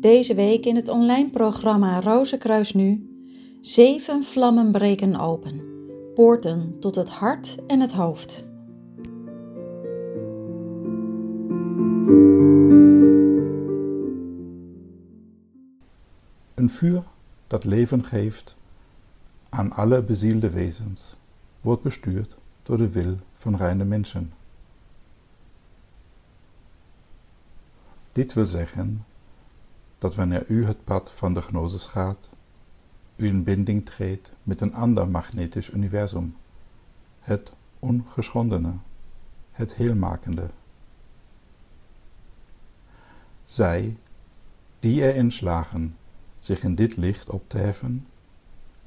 Deze week in het online programma Rozenkruis Nu. Zeven vlammen breken open. Poorten tot het hart en het hoofd. Een vuur dat leven geeft aan alle bezielde wezens, wordt bestuurd door de wil van reine mensen. Dit wil zeggen dat wanneer u het pad van de gnosis gaat, u in binding treedt met een ander magnetisch universum, het ongeschondene, het heelmakende. Zij, die erin slagen zich in dit licht op te heffen,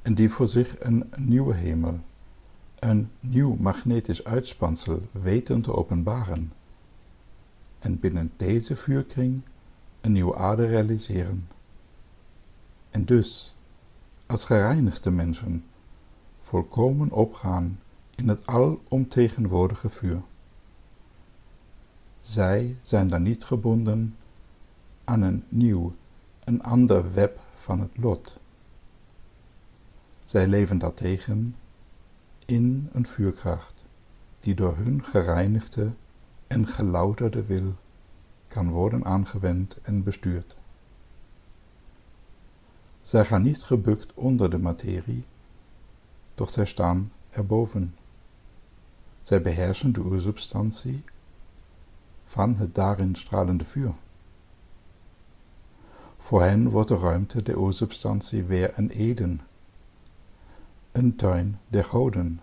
en die voor zich een nieuwe hemel, een nieuw magnetisch uitspansel weten te openbaren, en binnen deze vuurkring een nieuwe aarde realiseren. En dus, als gereinigde mensen, volkomen opgaan in het alomtegenwoordige vuur. Zij zijn dan niet gebonden aan een nieuw, een ander web van het lot. Zij leven daartegen in een vuurkracht, die door hun gereinigde en gelouterde wil kan worden aangewend en bestuurd. Zij gaan niet gebukt onder de materie, doch zij staan erboven. Zij beheersen de oersubstantie van het daarin stralende vuur. Voor hen wordt de ruimte der oersubstantie weer een Eden, een tuin der goden,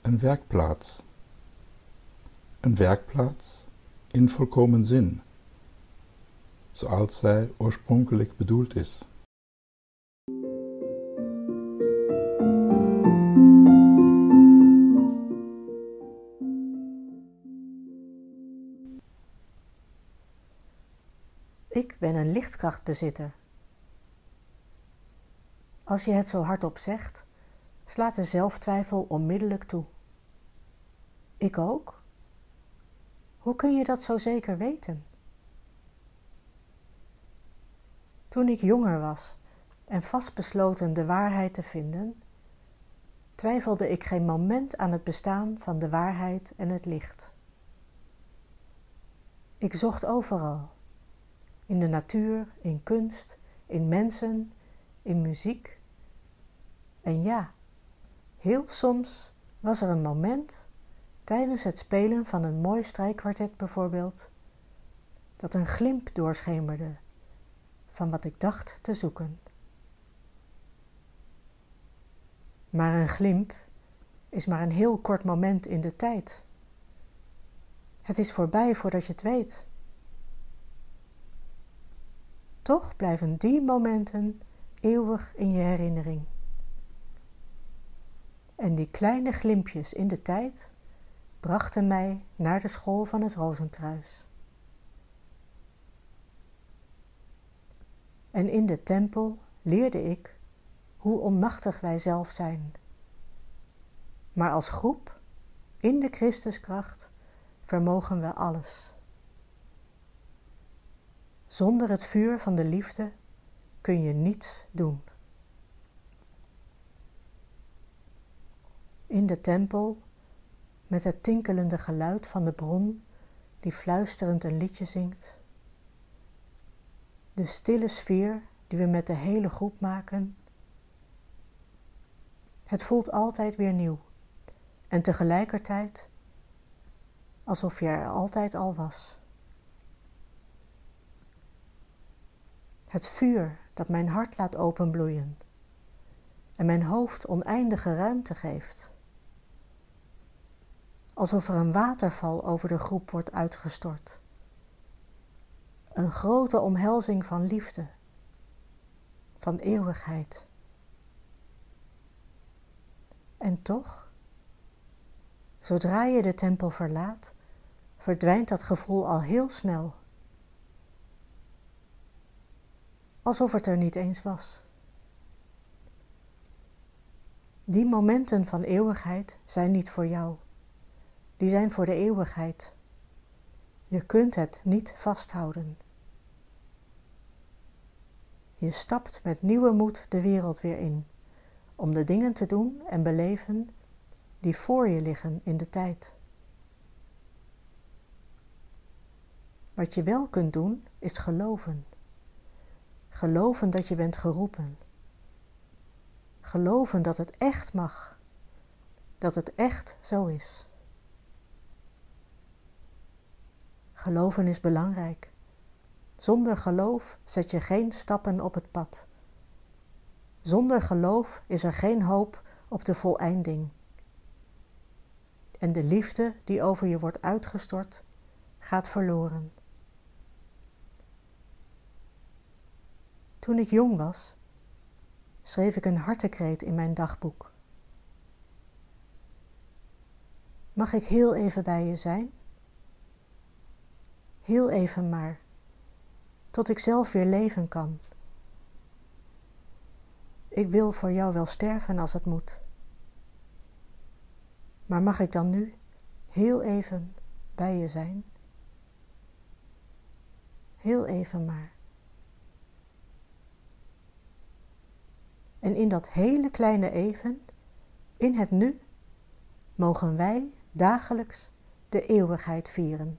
een werkplaats. Een werkplaats in volkomen zin, zoals zij oorspronkelijk bedoeld is. Ik ben een lichtkrachtbezitter. Als je het zo hardop zegt, slaat de zelftwijfel onmiddellijk toe. Ik ook? Hoe kun je dat zo zeker weten? Toen ik jonger was en vastbesloten de waarheid te vinden, twijfelde ik geen moment aan het bestaan van de waarheid en het licht. Ik zocht overal, in de natuur, in kunst, in mensen, in muziek. En ja, heel soms was er een moment tijdens het spelen van een mooi strijkkwartet bijvoorbeeld, dat een glimp doorschemerde van wat ik dacht te zoeken. Maar een glimp is maar een heel kort moment in de tijd. Het is voorbij voordat je het weet. Toch blijven die momenten eeuwig in je herinnering. En die kleine glimpjes in de tijd brachten mij naar de school van het Rozenkruis. En in de tempel leerde ik hoe onmachtig wij zelf zijn. Maar als groep, in de Christuskracht, vermogen we alles. Zonder het vuur van de liefde kun je niets doen. In de tempel met het tinkelende geluid van de bron die fluisterend een liedje zingt. De stille sfeer die we met de hele groep maken. Het voelt altijd weer nieuw en tegelijkertijd alsof je er altijd al was. Het vuur dat mijn hart laat openbloeien en mijn hoofd oneindige ruimte geeft alsof er een waterval over de groep wordt uitgestort. Een grote omhelzing van liefde, van eeuwigheid. En toch, zodra je de tempel verlaat, verdwijnt dat gevoel al heel snel. Alsof het er niet eens was. Die momenten van eeuwigheid zijn niet voor jou. Die zijn voor de eeuwigheid. Je kunt het niet vasthouden. Je stapt met nieuwe moed de wereld weer in, om de dingen te doen en beleven die voor je liggen in de tijd. Wat je wel kunt doen, is geloven. Geloven dat je bent geroepen. Geloven dat het echt mag. Dat het echt zo is. Geloven is belangrijk. Zonder geloof zet je geen stappen op het pad. Zonder geloof is er geen hoop op de voleinding. En de liefde die over je wordt uitgestort, gaat verloren. Toen ik jong was, schreef ik een hartekreet in mijn dagboek. Mag ik heel even bij je zijn? Heel even maar, tot ik zelf weer leven kan. Ik wil voor jou wel sterven als het moet. Maar mag ik dan nu heel even bij je zijn? Heel even maar. En in dat hele kleine even, in het nu, mogen wij dagelijks de eeuwigheid vieren.